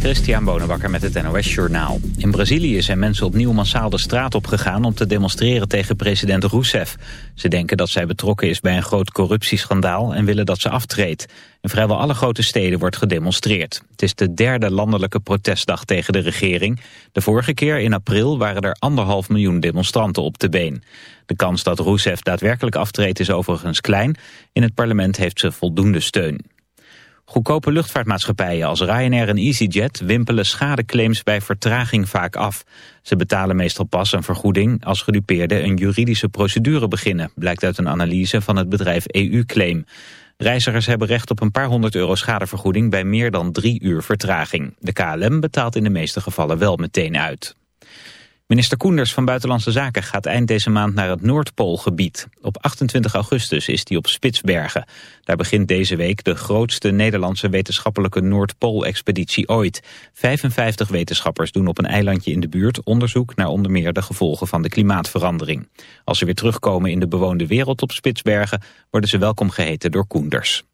Christian Bonenbakker met het NOS Journaal. In Brazilië zijn mensen opnieuw massaal de straat opgegaan om te demonstreren tegen president Rousseff. Ze denken dat zij betrokken is bij een groot corruptieschandaal en willen dat ze aftreedt. In vrijwel alle grote steden wordt gedemonstreerd. Het is de derde landelijke protestdag tegen de regering. De vorige keer in april waren er anderhalf miljoen demonstranten op de been. De kans dat Rousseff daadwerkelijk aftreedt is overigens klein. In het parlement heeft ze voldoende steun. Goedkope luchtvaartmaatschappijen als Ryanair en EasyJet wimpelen schadeclaims bij vertraging vaak af. Ze betalen meestal pas een vergoeding als gedupeerden een juridische procedure beginnen, blijkt uit een analyse van het bedrijf EU-claim. Reizigers hebben recht op een paar honderd euro schadevergoeding bij meer dan drie uur vertraging. De KLM betaalt in de meeste gevallen wel meteen uit. Minister Koenders van Buitenlandse Zaken gaat eind deze maand naar het Noordpoolgebied. Op 28 augustus is hij op Spitsbergen. Daar begint deze week de grootste Nederlandse wetenschappelijke Noordpool-expeditie ooit. 55 wetenschappers doen op een eilandje in de buurt onderzoek naar onder meer de gevolgen van de klimaatverandering. Als ze weer terugkomen in de bewoonde wereld op Spitsbergen worden ze welkom geheten door Koenders.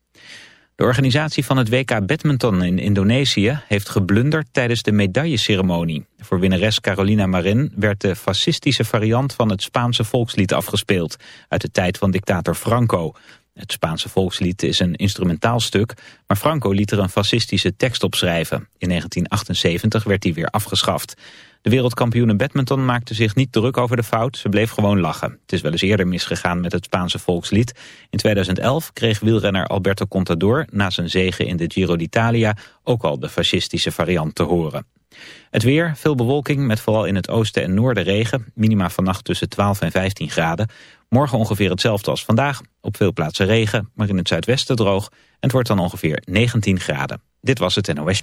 De organisatie van het WK Badminton in Indonesië heeft geblunderd tijdens de medailleceremonie. Voor winnares Carolina Marin werd de fascistische variant van het Spaanse volkslied afgespeeld, uit de tijd van dictator Franco. Het Spaanse volkslied is een instrumentaal stuk, maar Franco liet er een fascistische tekst op schrijven. In 1978 werd die weer afgeschaft. De wereldkampioene badminton maakte zich niet druk over de fout. Ze bleef gewoon lachen. Het is wel eens eerder misgegaan met het Spaanse volkslied. In 2011 kreeg wielrenner Alberto Contador na zijn zege in de Giro d'Italia ook al de fascistische variant te horen. Het weer, veel bewolking met vooral in het oosten en noorden regen. Minima vannacht tussen 12 en 15 graden. Morgen ongeveer hetzelfde als vandaag. Op veel plaatsen regen, maar in het zuidwesten droog. En het wordt dan ongeveer 19 graden. Dit was het NOS.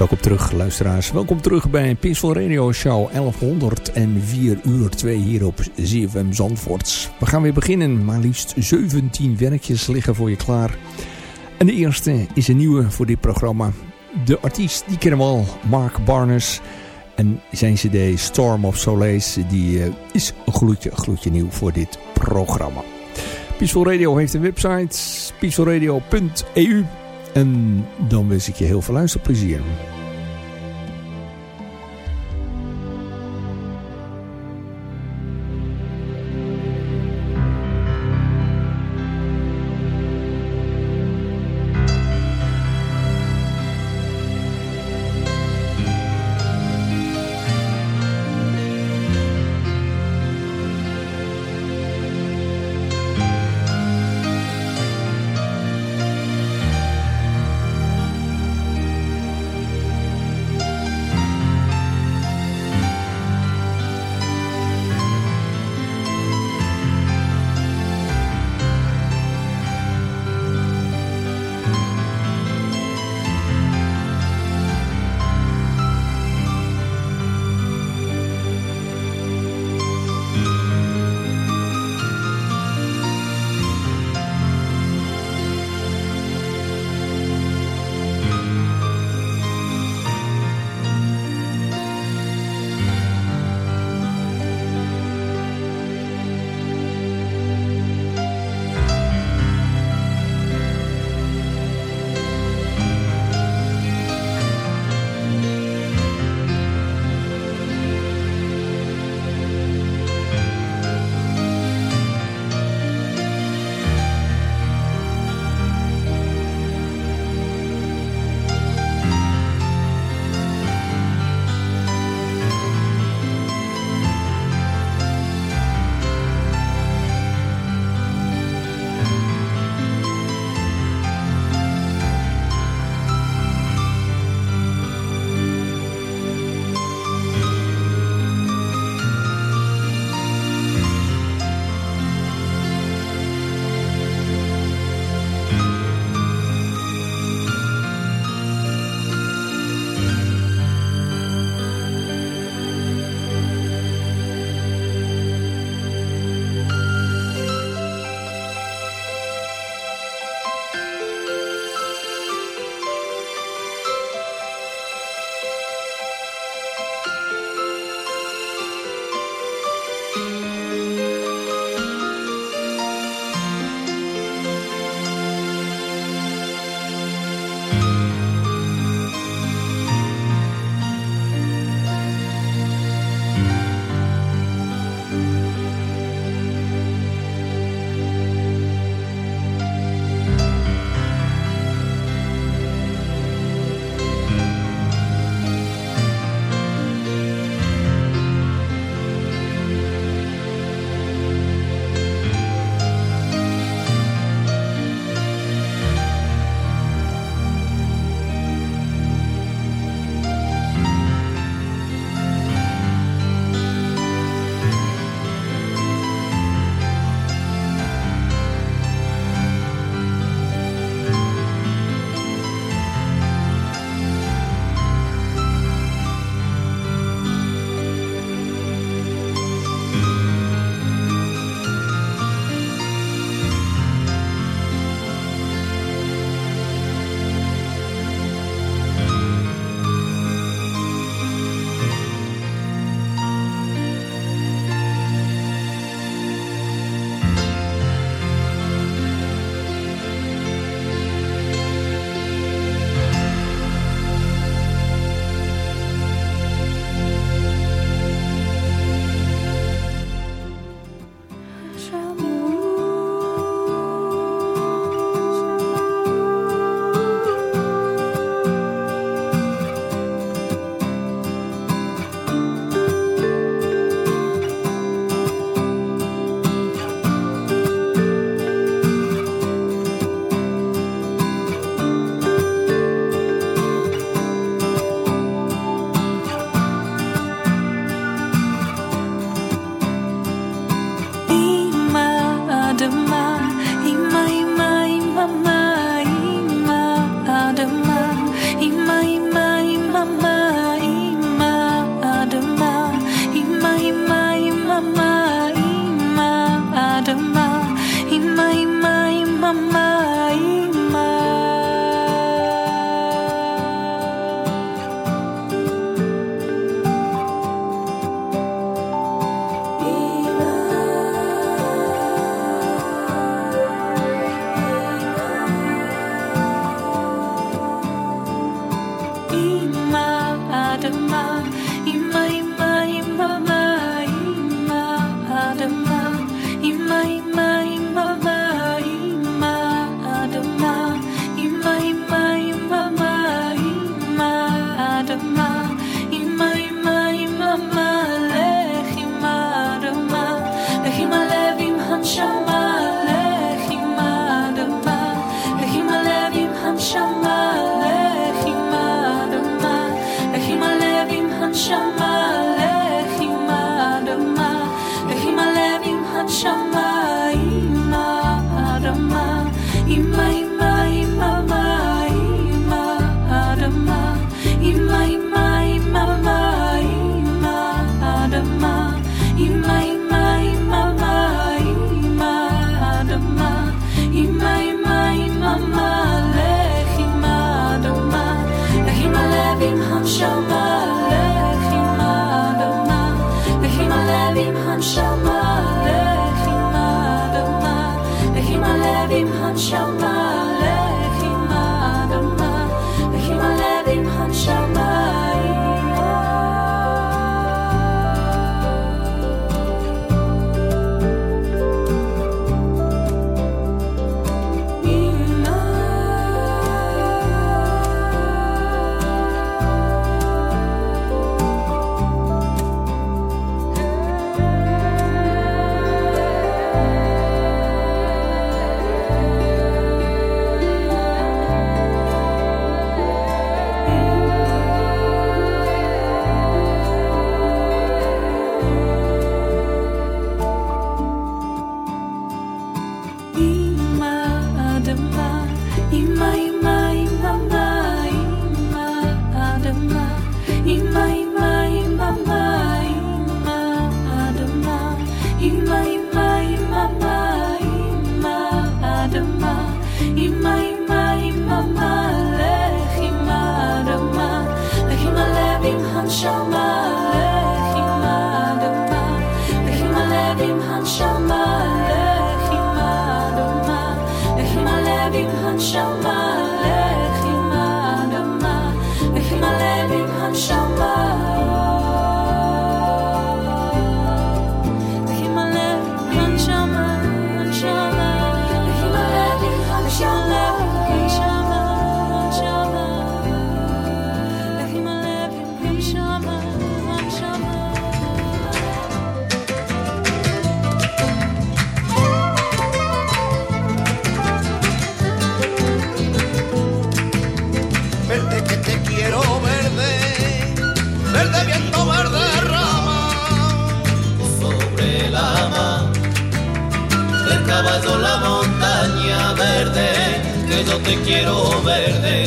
Welkom terug, luisteraars. Welkom terug bij Peaceful Radio Show 1104 uur 2 hier op ZFM Zandvoort. We gaan weer beginnen. Maar liefst 17 werkjes liggen voor je klaar. En de eerste is een nieuwe voor dit programma. De artiest, die kennen we al, Mark Barnes. En zijn cd Storm of Solace, die uh, is een gloedje, gloedje nieuw voor dit programma. Peaceful Radio heeft een website, peacefulradio.eu. En dan wens ik je heel veel luisterplezier.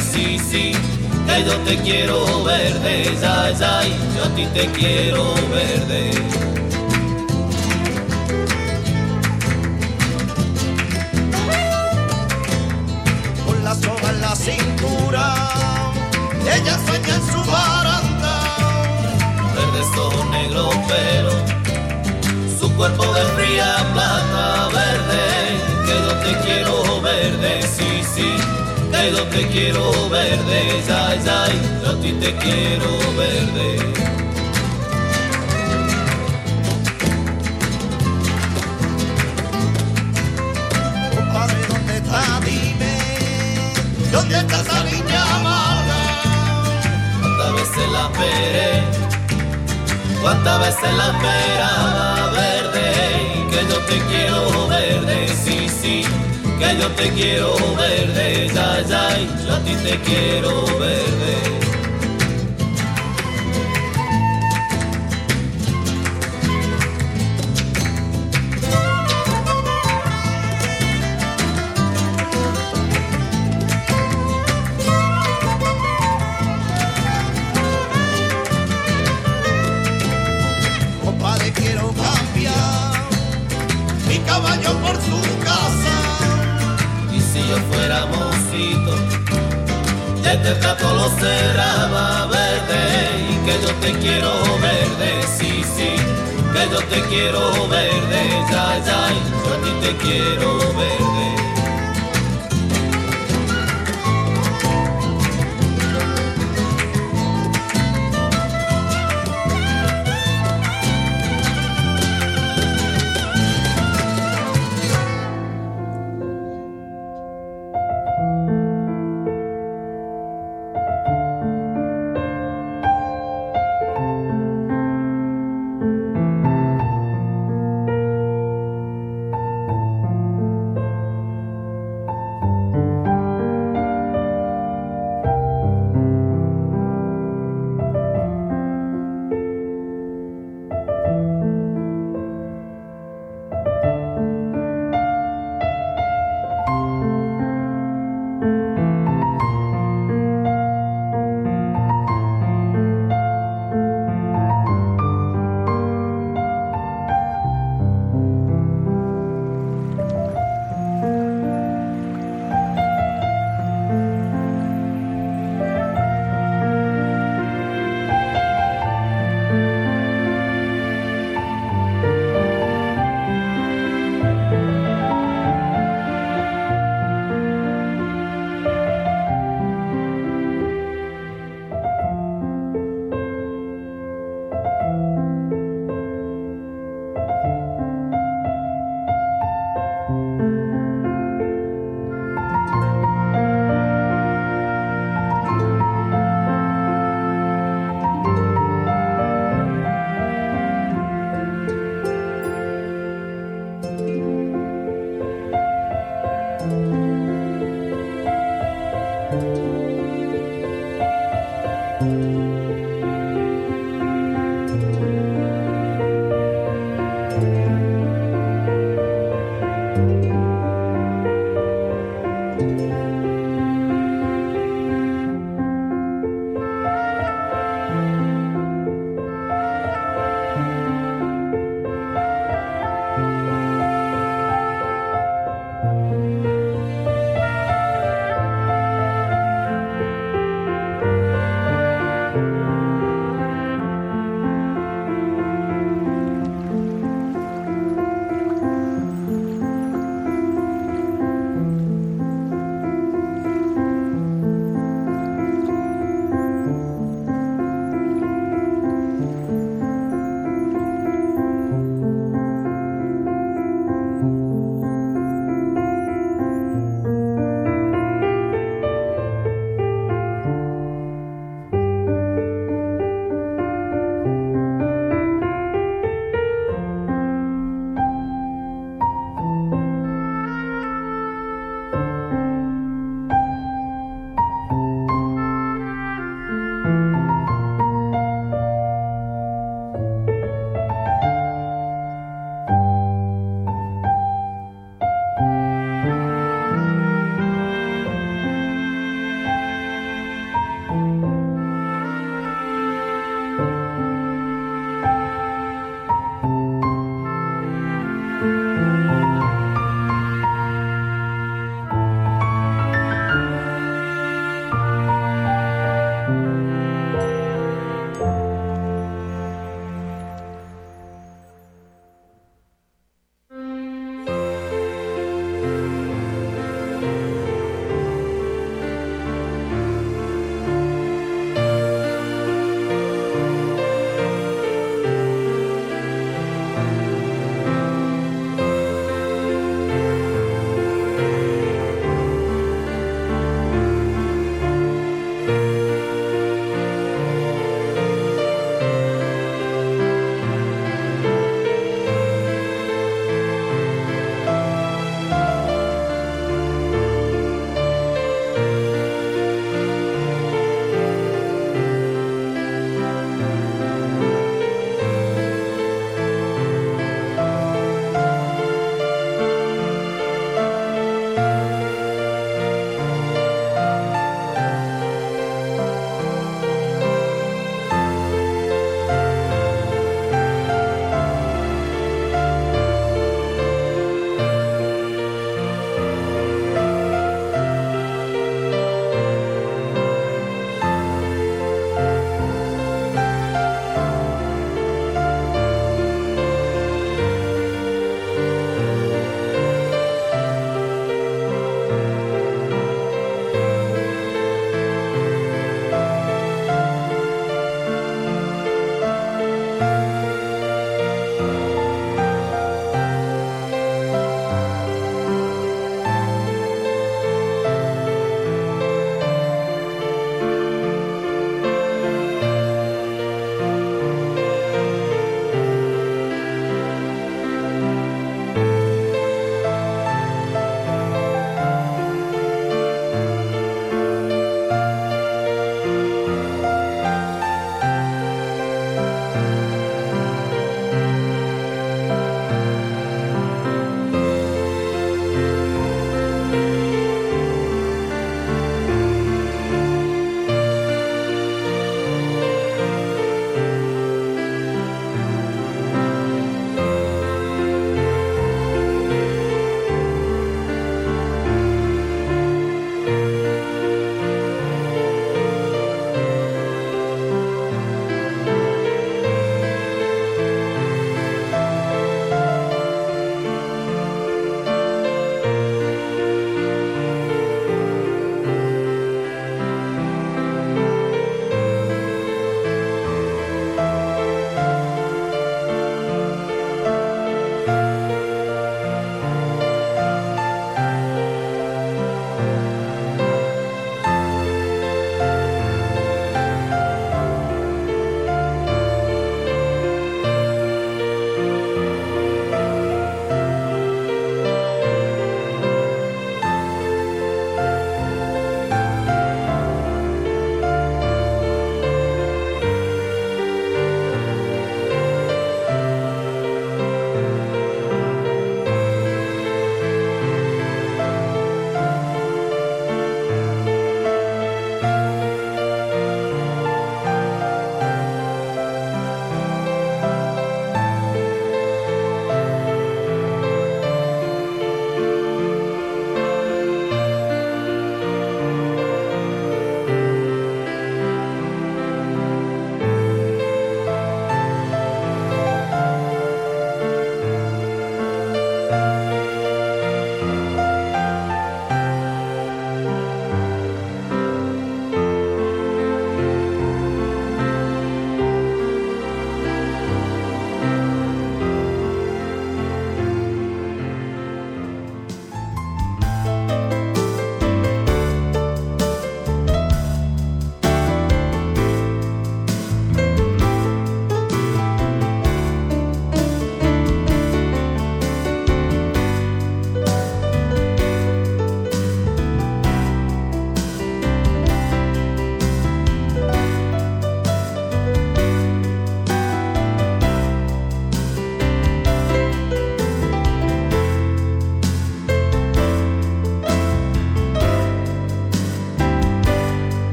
Sí, sí, yo te quiero verde, ya, ya, yo a ti te quiero verde. Yo te quiero verde, ya, ya, yo a ti te quiero verde. Compadre, ¿dónde está? Dime, ¿dónde está esa niña amada? ¿Cuántas veces la esperé? ¿Cuántas veces la esperaba verde? Que yo te quiero verde, sí, sí, que yo te quiero verde, ya, ya, yo a ti te quiero verde. Yo te quiero verde, ya, ya, yo a ti te quiero verde.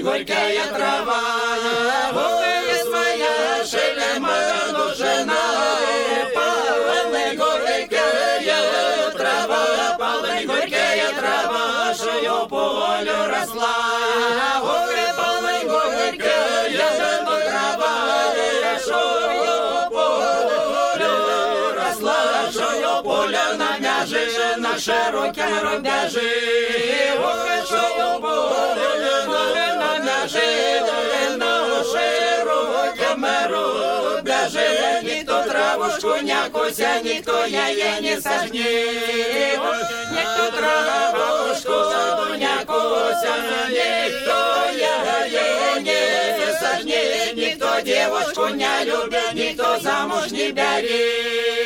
моя горькая трава, Воля своя, шеля моя душина, Палена горькая трава, Палена горькая трава, Шею по волю росла. Горе, палена горькая трава, Шею по волю росла, Шею поля на мяже, На широкие рубежи, поживе, ніхто травушку не куся, ніхто яє не сажні. Ніхто травушку не куся, ніхто яє не сажні. Ніхто девушку не любить, ніхто замуж не бери.